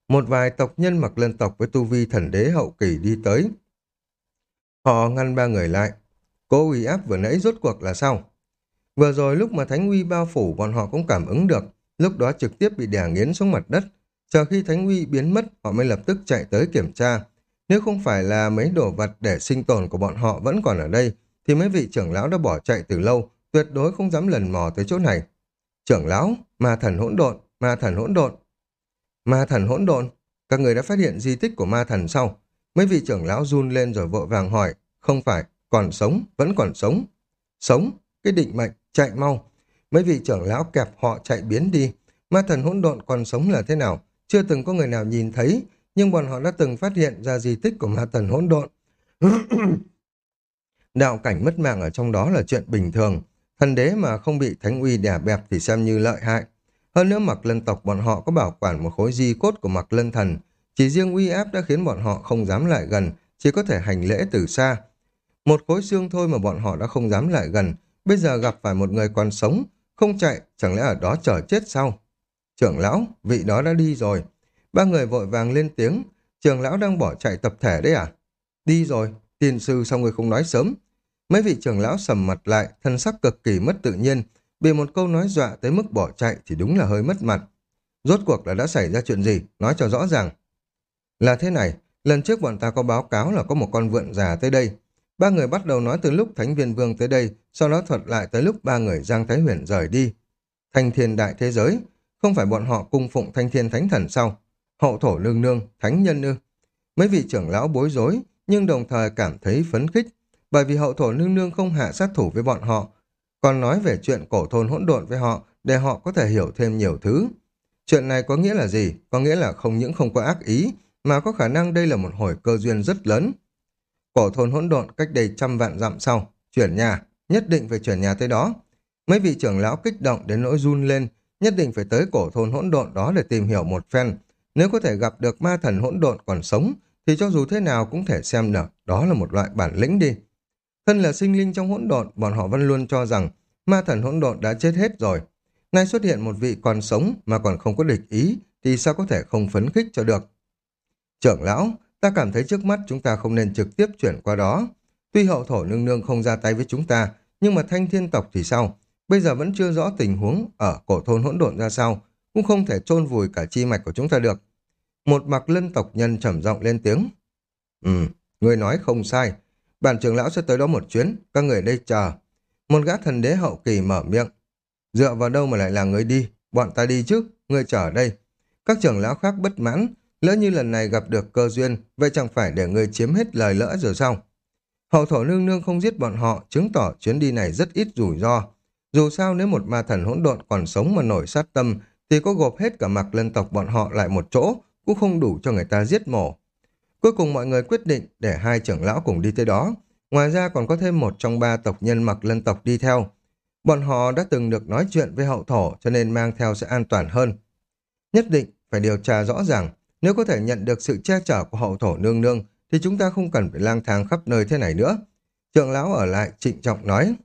Một vài tộc nhân mặc lân tộc với tu vi thần đế hậu kỳ đi tới. Họ ngăn ba người lại. Cố uy áp vừa nãy rốt cuộc là sao? Vừa rồi lúc mà thánh uy bao phủ bọn họ cũng cảm ứng được, lúc đó trực tiếp bị đè nghiến xuống mặt đất. Chờ khi thánh uy biến mất, họ mới lập tức chạy tới kiểm tra. Nếu không phải là mấy đồ vật để sinh tồn của bọn họ vẫn còn ở đây, thì mấy vị trưởng lão đã bỏ chạy từ lâu, tuyệt đối không dám lần mò tới chỗ này. Trưởng lão, ma thần hỗn độn, ma thần hỗn độn. Ma thần hỗn độn, các người đã phát hiện di tích của ma thần sau. Mấy vị trưởng lão run lên rồi vội vàng hỏi, không phải, còn sống, vẫn còn sống. Sống, cái định mệnh, chạy mau. Mấy vị trưởng lão kẹp họ chạy biến đi. Ma thần hỗn độn còn sống là thế nào? Chưa từng có người nào nhìn thấy, nhưng bọn họ đã từng phát hiện ra di tích của ma thần hỗn độn. Đạo cảnh mất mạng ở trong đó là chuyện bình thường. Thần đế mà không bị thánh uy đè bẹp thì xem như lợi hại. Hơn nữa mặc lân tộc bọn họ có bảo quản một khối di cốt của mặc lân thần. Chỉ riêng uy áp đã khiến bọn họ không dám lại gần, chỉ có thể hành lễ từ xa. Một khối xương thôi mà bọn họ đã không dám lại gần, bây giờ gặp phải một người còn sống, không chạy, chẳng lẽ ở đó chờ chết sao? Trưởng lão, vị đó đã đi rồi. Ba người vội vàng lên tiếng, trường lão đang bỏ chạy tập thể đấy à? Đi rồi, tiên sư sao người không nói sớm? Mấy vị trưởng lão sầm mặt lại, thân sắc cực kỳ mất tự nhiên, bị một câu nói dọa tới mức bỏ chạy thì đúng là hơi mất mặt. Rốt cuộc là đã xảy ra chuyện gì? Nói cho rõ ràng. Là thế này, lần trước bọn ta có báo cáo là có một con vượn già tới đây. Ba người bắt đầu nói từ lúc Thánh Viên Vương tới đây, sau đó thuật lại tới lúc ba người Giang Thái Huyền rời đi. Thanh thiên đại thế giới, không phải bọn họ cung phụng thanh thiên thánh thần sau. Hậu thổ lương nương, thánh nhân ư. Mấy vị trưởng lão bối rối, nhưng đồng thời cảm thấy phấn khích, bởi vì hậu thổ nương nương không hạ sát thủ với bọn họ, còn nói về chuyện cổ thôn hỗn độn với họ để họ có thể hiểu thêm nhiều thứ. Chuyện này có nghĩa là gì? Có nghĩa là không những không có ác ý, mà có khả năng đây là một hồi cơ duyên rất lớn. Cổ thôn hỗn độn cách đây trăm vạn dặm sau, chuyển nhà, nhất định phải chuyển nhà tới đó. Mấy vị trưởng lão kích động đến nỗi run lên, nhất định phải tới cổ thôn hỗn độn đó để tìm hiểu một phen. Nếu có thể gặp được ma thần hỗn độn còn sống, thì cho dù thế nào cũng thể xem được đó là một loại bản lĩnh đi. Thân là sinh linh trong hỗn độn, bọn họ vẫn luôn cho rằng ma thần hỗn độn đã chết hết rồi. Nay xuất hiện một vị còn sống mà còn không có địch ý, thì sao có thể không phấn khích cho được. Trưởng lão, ta cảm thấy trước mắt chúng ta không nên trực tiếp chuyển qua đó. Tuy hậu thổ nương nương không ra tay với chúng ta, nhưng mà thanh thiên tộc thì sao? Bây giờ vẫn chưa rõ tình huống ở cổ thôn hỗn độn ra sao, cũng không thể chôn vùi cả chi mạch của chúng ta được. Một mặc lân tộc nhân trầm giọng lên tiếng. Ừ, người nói không sai. Bản trưởng lão sẽ tới đó một chuyến, các người đây chờ. Một gã thần đế hậu kỳ mở miệng. Dựa vào đâu mà lại là người đi, bọn ta đi chứ, người chờ đây. Các trưởng lão khác bất mãn, lỡ như lần này gặp được cơ duyên, vậy chẳng phải để người chiếm hết lời lỡ rồi sao? Hậu thổ nương nương không giết bọn họ, chứng tỏ chuyến đi này rất ít rủi ro. Dù sao nếu một ma thần hỗn độn còn sống mà nổi sát tâm, thì có gộp hết cả mặc lân tộc bọn họ lại một chỗ, cũng không đủ cho người ta giết mổ. Cuối cùng mọi người quyết định để hai trưởng lão cùng đi tới đó. Ngoài ra còn có thêm một trong ba tộc nhân mặc lân tộc đi theo. Bọn họ đã từng được nói chuyện với hậu thổ cho nên mang theo sẽ an toàn hơn. Nhất định phải điều tra rõ ràng, nếu có thể nhận được sự che chở của hậu thổ nương nương thì chúng ta không cần phải lang thang khắp nơi thế này nữa. Trưởng lão ở lại trịnh trọng nói.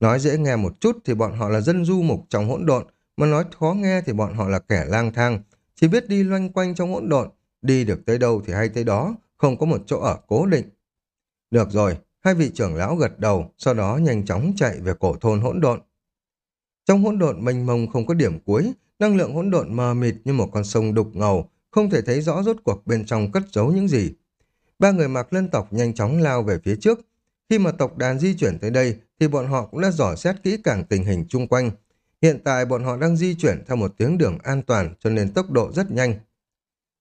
Nói dễ nghe một chút thì bọn họ là dân du mục trong hỗn độn, mà nói khó nghe thì bọn họ là kẻ lang thang, chỉ biết đi loanh quanh trong hỗn độn, đi được tới đâu thì hay tới đó, không có một chỗ ở cố định. Được rồi, hai vị trưởng lão gật đầu, sau đó nhanh chóng chạy về cổ thôn hỗn độn. Trong hỗn độn mênh mông không có điểm cuối, năng lượng hỗn độn mờ mịt như một con sông đục ngầu, không thể thấy rõ rốt cuộc bên trong cất giấu những gì. Ba người mặc lân tộc nhanh chóng lao về phía trước. Khi mà tộc đàn di chuyển tới đây, thì bọn họ cũng đã dò xét kỹ càng tình hình chung quanh. Hiện tại bọn họ đang di chuyển theo một tiếng đường an toàn cho nên tốc độ rất nhanh.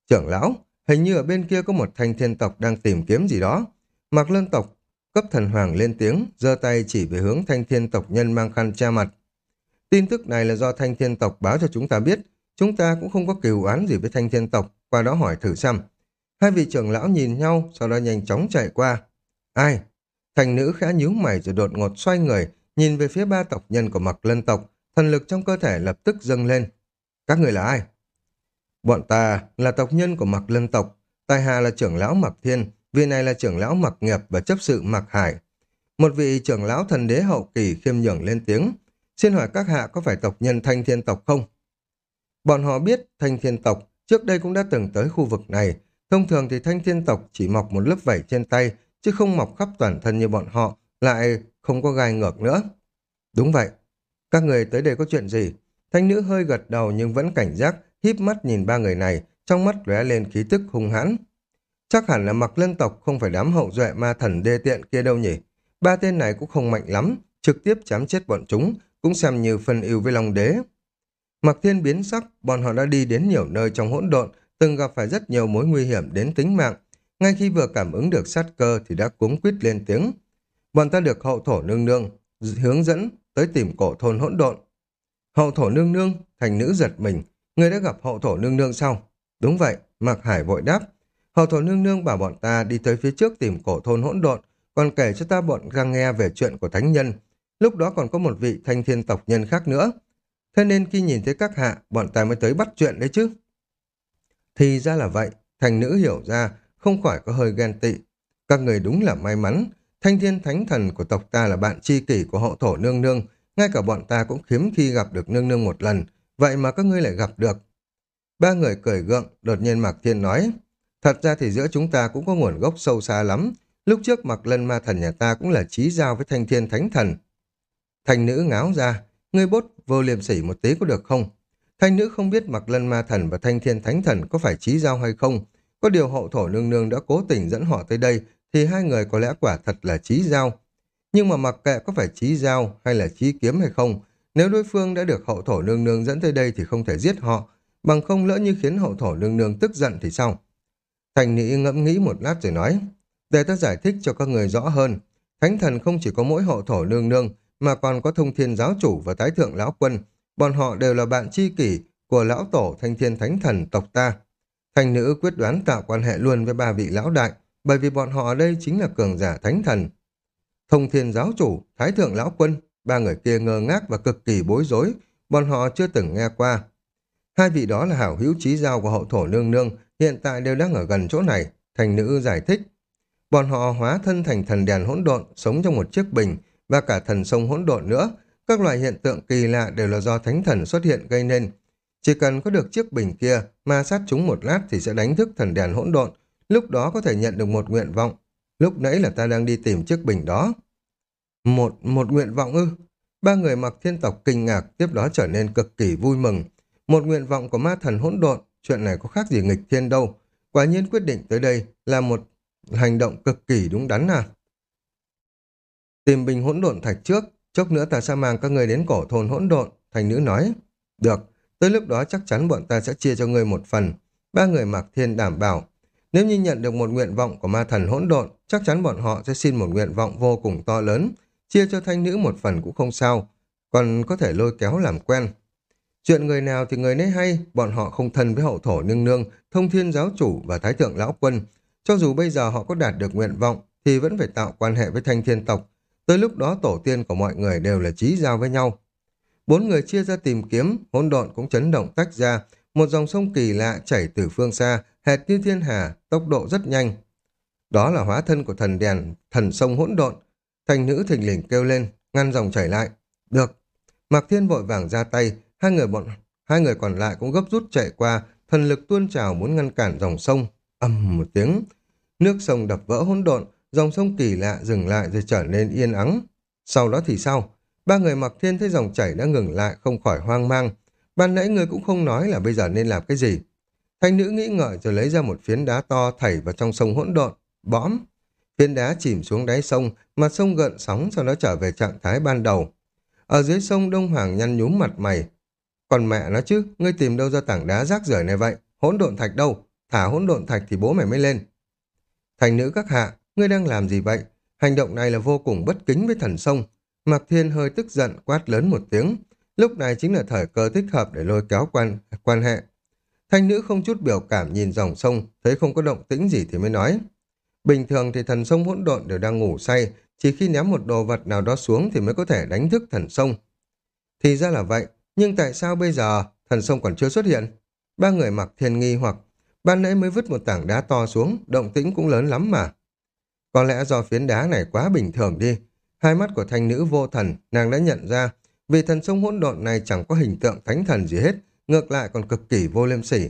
Trưởng lão, hình như ở bên kia có một thanh thiên tộc đang tìm kiếm gì đó. Mặc lân tộc, cấp thần hoàng lên tiếng, giơ tay chỉ về hướng thanh thiên tộc nhân mang khăn che mặt. Tin tức này là do thanh thiên tộc báo cho chúng ta biết, chúng ta cũng không có cừu án gì với thanh thiên tộc, qua đó hỏi thử xem. Hai vị trưởng lão nhìn nhau, sau đó nhanh chóng chạy qua. Ai? Thành nữ khẽ nhíu mày rồi đột ngột xoay người, nhìn về phía ba tộc nhân của mặc lân tộc, thần lực trong cơ thể lập tức dâng lên. Các người là ai? Bọn ta là tộc nhân của mặc lân tộc, tài hà là trưởng lão mặc thiên, vị này là trưởng lão mặc nghiệp và chấp sự mặc hải. Một vị trưởng lão thần đế hậu kỳ khiêm nhường lên tiếng, xin hỏi các hạ có phải tộc nhân thanh thiên tộc không? Bọn họ biết thanh thiên tộc trước đây cũng đã từng tới khu vực này, thông thường thì thanh thiên tộc chỉ mọc một lớp vảy trên tay, chứ không mọc khắp toàn thân như bọn họ, lại không có gai ngược nữa. Đúng vậy, các người tới đây có chuyện gì? Thanh nữ hơi gật đầu nhưng vẫn cảnh giác, híp mắt nhìn ba người này, trong mắt lóe lên khí tức hung hãn. Chắc hẳn là mặc lân tộc không phải đám hậu duệ ma thần đê tiện kia đâu nhỉ. Ba tên này cũng không mạnh lắm, trực tiếp chém chết bọn chúng, cũng xem như phân ưu với Long Đế. Mặc thiên biến sắc, bọn họ đã đi đến nhiều nơi trong hỗn độn, từng gặp phải rất nhiều mối nguy hiểm đến tính mạng. Ngay khi vừa cảm ứng được sát cơ thì đã cuống quýt lên tiếng. Bọn ta được hậu thổ nương nương, hướng dẫn tới tìm cổ thôn hỗn độn. Hậu thổ nương nương, thành nữ giật mình, người đã gặp hậu thổ nương nương sau. Đúng vậy, Mạc Hải vội đáp. Hậu thổ nương nương bảo bọn ta đi tới phía trước tìm cổ thôn hỗn độn, còn kể cho ta bọn gang nghe về chuyện của thánh nhân. Lúc đó còn có một vị thanh thiên tộc nhân khác nữa. Thế nên khi nhìn thấy các hạ, bọn ta mới tới bắt chuyện đấy chứ. Thì ra là vậy, thành nữ hiểu ra, không khỏi có hơi ghen tị. Các người đúng là may mắn, thanh thiên thánh thần của tộc ta là bạn tri kỷ của hậu thổ nương nương, ngay cả bọn ta cũng khiếm khi gặp được nương nương một lần, vậy mà các ngươi lại gặp được. Ba người cười gượng, đột nhiên Mạc Thiên nói, Thật ra thì giữa chúng ta cũng có nguồn gốc sâu xa lắm. Lúc trước mặc lân ma thần nhà ta cũng là trí giao với thanh thiên thánh thần. Thành nữ ngáo ra, ngươi bốt vô liêm sỉ một tí có được không? Thanh nữ không biết mặc lân ma thần và thanh thiên thánh thần có phải trí giao hay không. Có điều hậu thổ nương nương đã cố tình dẫn họ tới đây thì hai người có lẽ quả thật là trí giao. Nhưng mà mặc kệ có phải trí giao hay là trí kiếm hay không, nếu đối phương đã được hậu thổ nương nương dẫn tới đây thì không thể giết họ, bằng không lỡ như khiến hậu thổ nương nương tức giận thì sao? Thành Nị ngẫm nghĩ một lát rồi nói, để ta giải thích cho các người rõ hơn. Thánh thần không chỉ có mỗi hậu thổ nương nương, mà còn có thông thiên giáo chủ và tái thượng lão quân. Bọn họ đều là bạn tri kỷ của lão tổ thanh thiên thánh thần tộc ta. Thành nữ quyết đoán tạo quan hệ luôn với ba vị lão đại, bởi vì bọn họ ở đây chính là cường giả thánh thần. Thông thiên giáo chủ, thái thượng lão quân, ba người kia ngơ ngác và cực kỳ bối rối, bọn họ chưa từng nghe qua. Hai vị đó là hảo hữu trí giao của hậu thổ nương nương, hiện tại đều đang ở gần chỗ này, thành nữ giải thích. Bọn họ hóa thân thành thần đèn hỗn độn, sống trong một chiếc bình, và cả thần sông hỗn độn nữa. Các loại hiện tượng kỳ lạ đều là do thánh thần xuất hiện gây nên. Chỉ cần có được chiếc bình kia, ma sát chúng một lát thì sẽ đánh thức thần đèn hỗn độn, lúc đó có thể nhận được một nguyện vọng. Lúc nãy là ta đang đi tìm chiếc bình đó. Một, một nguyện vọng ư? Ba người mặc thiên tộc kinh ngạc tiếp đó trở nên cực kỳ vui mừng. Một nguyện vọng của ma thần hỗn độn, chuyện này có khác gì nghịch thiên đâu. Quả nhiên quyết định tới đây là một hành động cực kỳ đúng đắn à. Tìm bình hỗn độn thạch trước, chốc nữa ta sẽ mang các người đến cổ thôn hỗn độn, thành nữ nói. Được, tới lúc đó chắc chắn bọn ta sẽ chia cho người một phần. Ba người mặc thiên đảm bảo. Nếu như nhận được một nguyện vọng của ma thần hỗn độn, chắc chắn bọn họ sẽ xin một nguyện vọng vô cùng to lớn, chia cho thanh nữ một phần cũng không sao, còn có thể lôi kéo làm quen. Chuyện người nào thì người nấy hay, bọn họ không thân với hậu thổ nương nương, thông thiên giáo chủ và thái thượng lão quân. Cho dù bây giờ họ có đạt được nguyện vọng, thì vẫn phải tạo quan hệ với thanh thiên tộc. Tới lúc đó tổ tiên của mọi người đều là trí giao với nhau. Bốn người chia ra tìm kiếm, hỗn độn cũng chấn động tách ra, một dòng sông kỳ lạ chảy từ phương xa, hệt như thiên hà, tốc độ rất nhanh. Đó là hóa thân của thần đèn, thần sông hỗn độn. Thành nữ thình lình kêu lên, ngăn dòng chảy lại. Được. Mạc Thiên vội vàng ra tay, hai người bọn hai người còn lại cũng gấp rút chạy qua, thần lực tuôn trào muốn ngăn cản dòng sông. ầm một tiếng, nước sông đập vỡ hỗn độn, dòng sông kỳ lạ dừng lại rồi trở nên yên ắng. Sau đó thì sao? Ba người mặc thiên thấy dòng chảy đã ngừng lại, không khỏi hoang mang. Ban nãy người cũng không nói là bây giờ nên làm cái gì. Thanh nữ nghĩ ngợi rồi lấy ra một phiến đá to thảy vào trong sông hỗn độn, bõm. Phiến đá chìm xuống đáy sông, mặt sông gợn sóng sau đó trở về trạng thái ban đầu. Ở dưới sông Đông Hoàng nhăn nhúm mặt mày. Còn mẹ nó chứ, ngươi tìm đâu ra tảng đá rác rưởi này vậy? Hỗn độn thạch đâu? Thả hỗn độn thạch thì bố mày mới lên. Thành nữ các hạ, ngươi đang làm gì vậy? Hành động này là vô cùng bất kính với thần sông. Mạc Thiên hơi tức giận quát lớn một tiếng. Lúc này chính là thời cơ thích hợp để lôi kéo quan quan hệ. Thanh nữ không chút biểu cảm nhìn dòng sông, thấy không có động tĩnh gì thì mới nói. Bình thường thì thần sông hỗn độn đều đang ngủ say, chỉ khi ném một đồ vật nào đó xuống thì mới có thể đánh thức thần sông. Thì ra là vậy, nhưng tại sao bây giờ thần sông còn chưa xuất hiện? Ba người mặc thiên nghi hoặc ban nãy mới vứt một tảng đá to xuống, động tĩnh cũng lớn lắm mà. Có lẽ do phiến đá này quá bình thường đi. Hai mắt của thanh nữ vô thần, nàng đã nhận ra, vì thần sông hỗn độn này chẳng có hình tượng thánh thần gì hết, ngược lại còn cực kỳ vô liêm sỉ.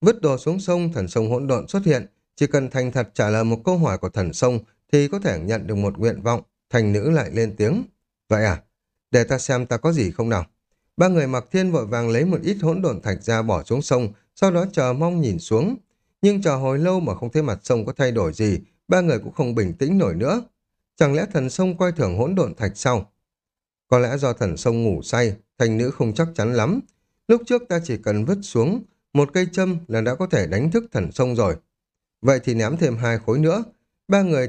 Vứt đồ xuống sông, thần sông hỗn độn xuất hiện, chỉ cần thành thật trả lời một câu hỏi của thần sông thì có thể nhận được một nguyện vọng, thành nữ lại lên tiếng. Vậy à? Để ta xem ta có gì không nào? Ba người mặc thiên vội vàng lấy một ít hỗn độn thạch ra bỏ xuống sông, sau đó chờ mong nhìn xuống. Nhưng chờ hồi lâu mà không thấy mặt sông có thay đổi gì, ba người cũng không bình tĩnh nổi nữa. Chẳng lẽ thần sông coi thường hỗn độn thạch sao? Có lẽ do thần sông ngủ say, thành nữ không chắc chắn lắm. Lúc trước ta chỉ cần vứt xuống một cây châm là đã có thể đánh thức thần sông rồi. Vậy thì ném thêm hai khối nữa. Ba người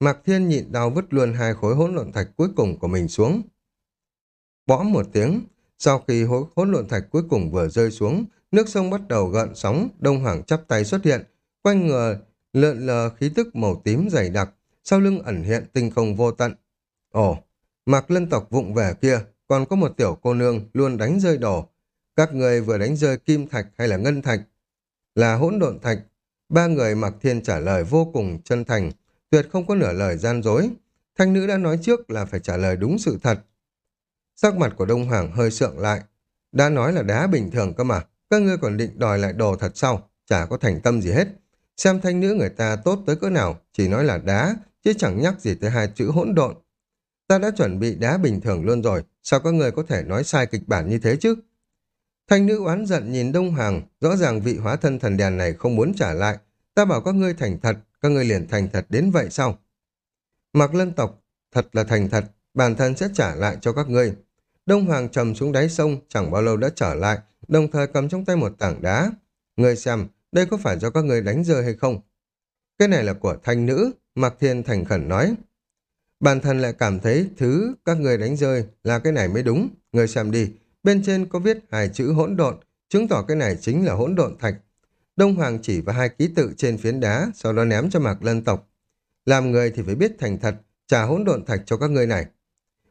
Mạc Thiên nhịn đau vứt luôn hai khối hỗn độn thạch cuối cùng của mình xuống. Bõ một tiếng, sau khi hỗn độn thạch cuối cùng vừa rơi xuống, nước sông bắt đầu gợn sóng, Đông Hoàng chắp tay xuất hiện, quanh ngờ lượn lờ khí tức màu tím dày đặc, sau lưng ẩn hiện tinh không vô tận. Ồ, Mạc Lân tộc vụng về kia, còn có một tiểu cô nương luôn đánh rơi đồ. Các người vừa đánh rơi kim thạch hay là ngân thạch? Là hỗn độn thạch. Ba người mặc Thiên trả lời vô cùng chân thành, tuyệt không có nửa lời gian dối. Thanh nữ đã nói trước là phải trả lời đúng sự thật. Sắc mặt của Đông Hoàng hơi sượng lại. Đã nói là đá bình thường cơ mà, các ngươi còn định đòi lại đồ thật sau, chả có thành tâm gì hết. Xem thanh nữ người ta tốt tới cỡ nào, chỉ nói là đá, chứ chẳng nhắc gì tới hai chữ hỗn độn. Ta đã chuẩn bị đá bình thường luôn rồi, sao các người có thể nói sai kịch bản như thế chứ? Thanh nữ oán giận nhìn Đông Hàng, rõ ràng vị hóa thân thần đèn này không muốn trả lại. Ta bảo các ngươi thành thật, các ngươi liền thành thật đến vậy sao? Mặc lân tộc, thật là thành thật, bản thân sẽ trả lại cho các ngươi. Đông Hoàng trầm xuống đáy sông, chẳng bao lâu đã trở lại, đồng thời cầm trong tay một tảng đá. Ngươi xem, đây có phải do các ngươi đánh rơi hay không? Cái này là của thanh nữ, Mạc Thiên thành khẩn nói. Bản thân lại cảm thấy thứ các người đánh rơi là cái này mới đúng. Người xem đi, bên trên có viết hai chữ hỗn độn, chứng tỏ cái này chính là hỗn độn thạch. Đông Hoàng chỉ vào hai ký tự trên phiến đá, sau đó ném cho Mạc Lân tộc. Làm người thì phải biết thành thật, trả hỗn độn thạch cho các ngươi này.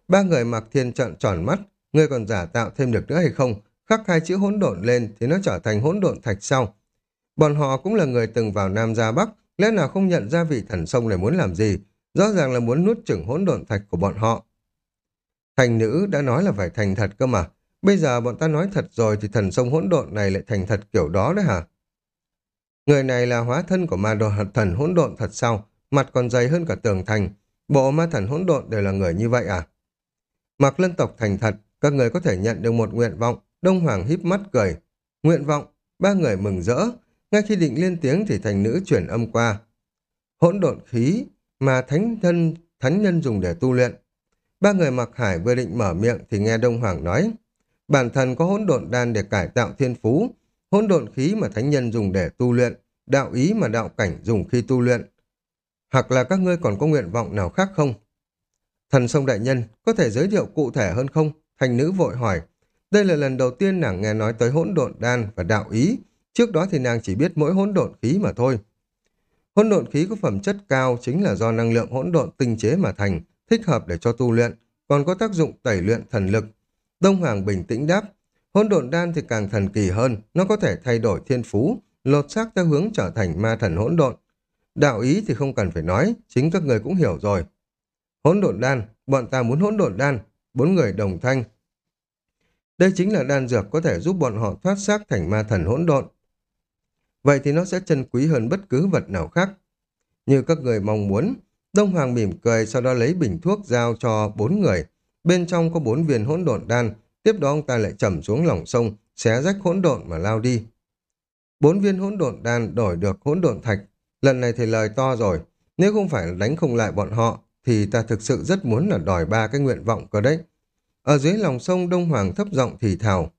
Ba người Mạc Thiên trợn tròn mắt, ngươi còn giả tạo thêm được nữa hay không? Khắc hai chữ hỗn độn lên thì nó trở thành hỗn độn thạch sau. Bọn họ cũng là người từng vào Nam ra Bắc, lẽ nào không nhận ra vị thần sông này muốn làm gì, rõ ràng là muốn nuốt chửng hỗn độn thạch của bọn họ. Thành nữ đã nói là phải thành thật cơ mà, bây giờ bọn ta nói thật rồi thì thần sông hỗn độn này lại thành thật kiểu đó đấy hả? Người này là hóa thân của ma đồ thần hỗn độn thật sao? Mặt còn dày hơn cả tường thành. Bộ ma thần hỗn độn đều là người như vậy à? Mặc lân tộc thành thật, các người có thể nhận được một nguyện vọng. Đông Hoàng híp mắt cười. Nguyện vọng, ba người mừng rỡ. Ngay khi định lên tiếng thì thành nữ chuyển âm qua. Hỗn độn khí mà thánh thân thánh nhân dùng để tu luyện. Ba người mặc hải vừa định mở miệng thì nghe Đông Hoàng nói. Bản thân có hỗn độn đan để cải tạo thiên phú, hỗn độn khí mà thánh nhân dùng để tu luyện, đạo ý mà đạo cảnh dùng khi tu luyện. Hoặc là các ngươi còn có nguyện vọng nào khác không? Thần sông đại nhân, có thể giới thiệu cụ thể hơn không? Thành nữ vội hỏi. Đây là lần đầu tiên nàng nghe nói tới hỗn độn đan và đạo ý. Trước đó thì nàng chỉ biết mỗi hỗn độn khí mà thôi. Hỗn độn khí có phẩm chất cao chính là do năng lượng hỗn độn tinh chế mà thành, thích hợp để cho tu luyện, còn có tác dụng tẩy luyện thần lực. Đông Hoàng bình tĩnh đáp, hỗn độn đan thì càng thần kỳ hơn, nó có thể thay đổi thiên phú, lột xác theo hướng trở thành ma thần hỗn độn. Đạo ý thì không cần phải nói, chính các người cũng hiểu rồi. Hỗn độn đan, bọn ta muốn hỗn độn đan, bốn người đồng thanh. Đây chính là đan dược có thể giúp bọn họ thoát xác thành ma thần hỗn độn. Vậy thì nó sẽ chân quý hơn bất cứ vật nào khác. Như các người mong muốn, Đông Hoàng mỉm cười sau đó lấy bình thuốc giao cho bốn người. Bên trong có bốn viên hỗn độn đan, tiếp đó ông ta lại chầm xuống lòng sông, xé rách hỗn độn mà lao đi. Bốn viên hỗn độn đan đổi được hỗn độn thạch, lần này thì lời to rồi. Nếu không phải đánh không lại bọn họ, thì ta thực sự rất muốn là đòi ba cái nguyện vọng cơ đấy. Ở dưới lòng sông Đông Hoàng thấp giọng thì thào.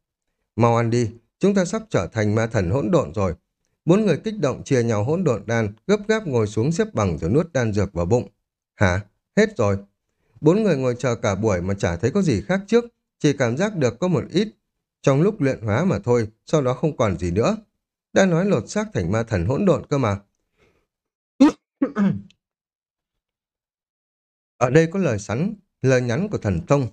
Mau ăn đi, chúng ta sắp trở thành ma thần hỗn độn rồi. Bốn người kích động chia nhau hỗn độn đan, gấp gáp ngồi xuống xếp bằng rồi nuốt đan dược vào bụng. Hả? Hết rồi. Bốn người ngồi chờ cả buổi mà chả thấy có gì khác trước, chỉ cảm giác được có một ít. Trong lúc luyện hóa mà thôi, sau đó không còn gì nữa. Đã nói lột xác thành ma thần hỗn độn cơ mà. Ở đây có lời sắn, lời nhắn của thần thông.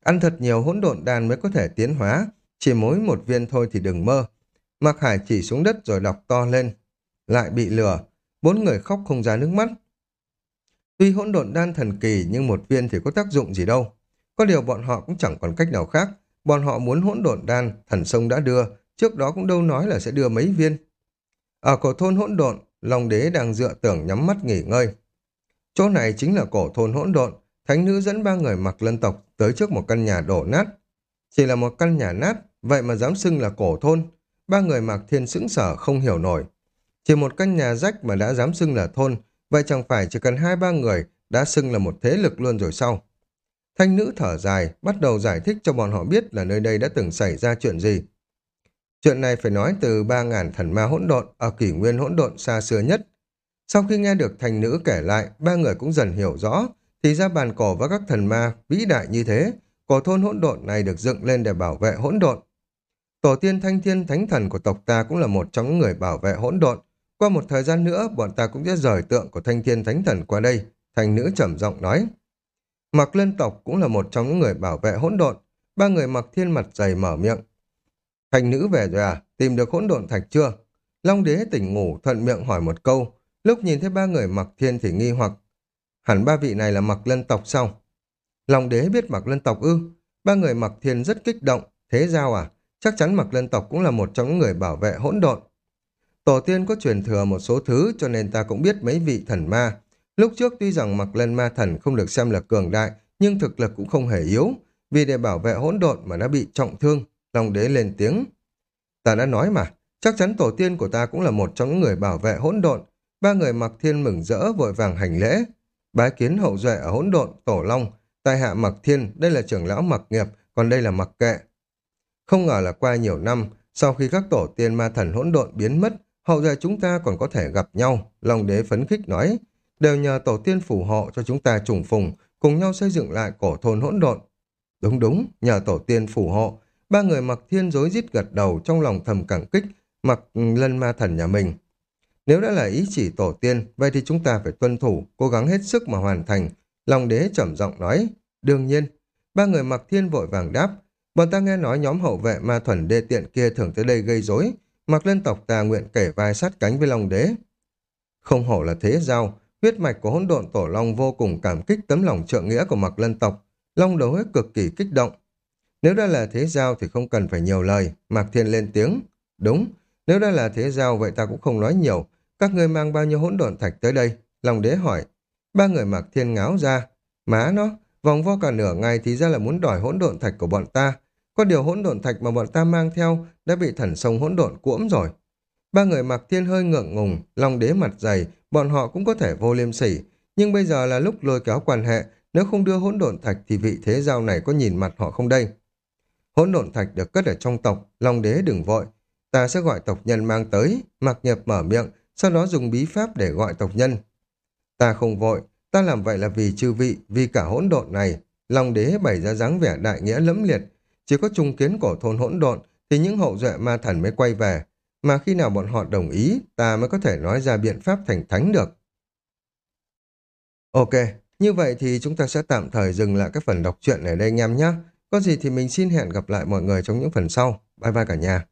Ăn thật nhiều hỗn độn đan mới có thể tiến hóa, chỉ mỗi một viên thôi thì đừng mơ. Mạc Hải chỉ xuống đất rồi đọc to lên. Lại bị lừa, bốn người khóc không ra nước mắt. Tuy hỗn độn đan thần kỳ nhưng một viên thì có tác dụng gì đâu. Có điều bọn họ cũng chẳng còn cách nào khác. Bọn họ muốn hỗn độn đan, thần sông đã đưa, trước đó cũng đâu nói là sẽ đưa mấy viên. Ở cổ thôn hỗn độn, Long đế đang dựa tưởng nhắm mắt nghỉ ngơi. Chỗ này chính là cổ thôn hỗn độn, thánh nữ dẫn ba người mặc lân tộc tới trước một căn nhà đổ nát. Chỉ là một căn nhà nát, vậy mà dám xưng là cổ thôn. Ba người mặc thiên sững sở không hiểu nổi. Chỉ một căn nhà rách mà đã dám xưng là thôn, vậy chẳng phải chỉ cần hai ba người đã xưng là một thế lực luôn rồi sao? Thanh nữ thở dài, bắt đầu giải thích cho bọn họ biết là nơi đây đã từng xảy ra chuyện gì. Chuyện này phải nói từ ba ngàn thần ma hỗn độn ở kỷ nguyên hỗn độn xa xưa nhất. Sau khi nghe được thành nữ kể lại, ba người cũng dần hiểu rõ, thì ra bàn cổ và các thần ma vĩ đại như thế, cổ thôn hỗn độn này được dựng lên để bảo vệ hỗn độn. Tổ tiên thanh thiên thánh thần của tộc ta cũng là một trong những người bảo vệ hỗn độn. Qua một thời gian nữa, bọn ta cũng sẽ rời tượng của thanh thiên thánh thần qua đây, thành nữ trầm giọng nói. Mặc lân tộc cũng là một trong những người bảo vệ hỗn độn. Ba người mặc thiên mặt dày mở miệng. Thành nữ về rồi à? Tìm được hỗn độn thạch chưa? Long đế tỉnh ngủ thuận miệng hỏi một câu. Lúc nhìn thấy ba người mặc thiên thì nghi hoặc. Hẳn ba vị này là mặc lân tộc sao? Long đế biết mặc lân tộc ư? Ba người mặc thiên rất kích động. Thế giao à? Chắc chắn mặc lân tộc cũng là một trong những người bảo vệ hỗn độn. Tổ tiên có truyền thừa một số thứ cho nên ta cũng biết mấy vị thần ma. Lúc trước tuy rằng mặc lân ma thần không được xem là cường đại, nhưng thực lực cũng không hề yếu. Vì để bảo vệ hỗn độn mà đã bị trọng thương, Long đế lên tiếng. Ta đã nói mà, chắc chắn tổ tiên của ta cũng là một trong những người bảo vệ hỗn độn. Ba người mặc thiên mừng rỡ vội vàng hành lễ. Bái kiến hậu duệ ở hỗn độn, tổ long, tai hạ mặc thiên, đây là trưởng lão mặc nghiệp, còn đây là mặc kệ. Không ngờ là qua nhiều năm, sau khi các tổ tiên ma thần hỗn độn biến mất, hậu duệ chúng ta còn có thể gặp nhau, Long đế phấn khích nói. Đều nhờ tổ tiên phù hộ cho chúng ta trùng phùng, cùng nhau xây dựng lại cổ thôn hỗn độn. Đúng đúng, nhờ tổ tiên phù hộ, ba người mặc thiên rối rít gật đầu trong lòng thầm cảm kích, mặc lân ma thần nhà mình. Nếu đã là ý chỉ tổ tiên, vậy thì chúng ta phải tuân thủ, cố gắng hết sức mà hoàn thành. Long đế trầm giọng nói, đương nhiên. Ba người mặc thiên vội vàng đáp, bọn ta nghe nói nhóm hậu vệ ma thuần đê tiện kia thường tới đây gây rối mặc lên tộc ta nguyện kể vai sát cánh với Long đế. Không hổ là thế giao, huyết mạch của hỗn độn tổ long vô cùng cảm kích tấm lòng trợ nghĩa của mặc lân tộc. Long đầu huyết cực kỳ kích động. Nếu đã là thế giao thì không cần phải nhiều lời, Mạc Thiên lên tiếng. Đúng, nếu đã là thế giao vậy ta cũng không nói nhiều, các người mang bao nhiêu hỗn độn thạch tới đây? Long đế hỏi. Ba người mặc thiên ngáo ra. Má nó, vòng vo cả nửa ngày thì ra là muốn đòi hỗn độn thạch của bọn ta. Có điều hỗn độn thạch mà bọn ta mang theo đã bị thần sông hỗn độn cuỗm rồi. Ba người mặc thiên hơi ngượng ngùng, lòng đế mặt dày, bọn họ cũng có thể vô liêm sỉ. Nhưng bây giờ là lúc lôi kéo quan hệ, nếu không đưa hỗn độn thạch thì vị thế giao này có nhìn mặt họ không đây? Hỗn độn thạch được cất ở trong tộc, lòng đế đừng vội. Ta sẽ gọi tộc nhân mang tới, mặc nhập mở miệng, sau đó dùng bí pháp để gọi tộc nhân. Ta không vội, ta làm vậy là vì chư vị, vì cả hỗn độn này. Long đế bày ra dáng vẻ đại nghĩa lẫm liệt. Chỉ có trung kiến cổ thôn hỗn độn thì những hậu duệ ma thần mới quay về. Mà khi nào bọn họ đồng ý, ta mới có thể nói ra biện pháp thành thánh được. Ok, như vậy thì chúng ta sẽ tạm thời dừng lại cái phần đọc truyện ở đây anh em nhé. Có gì thì mình xin hẹn gặp lại mọi người trong những phần sau. Bye bye cả nhà.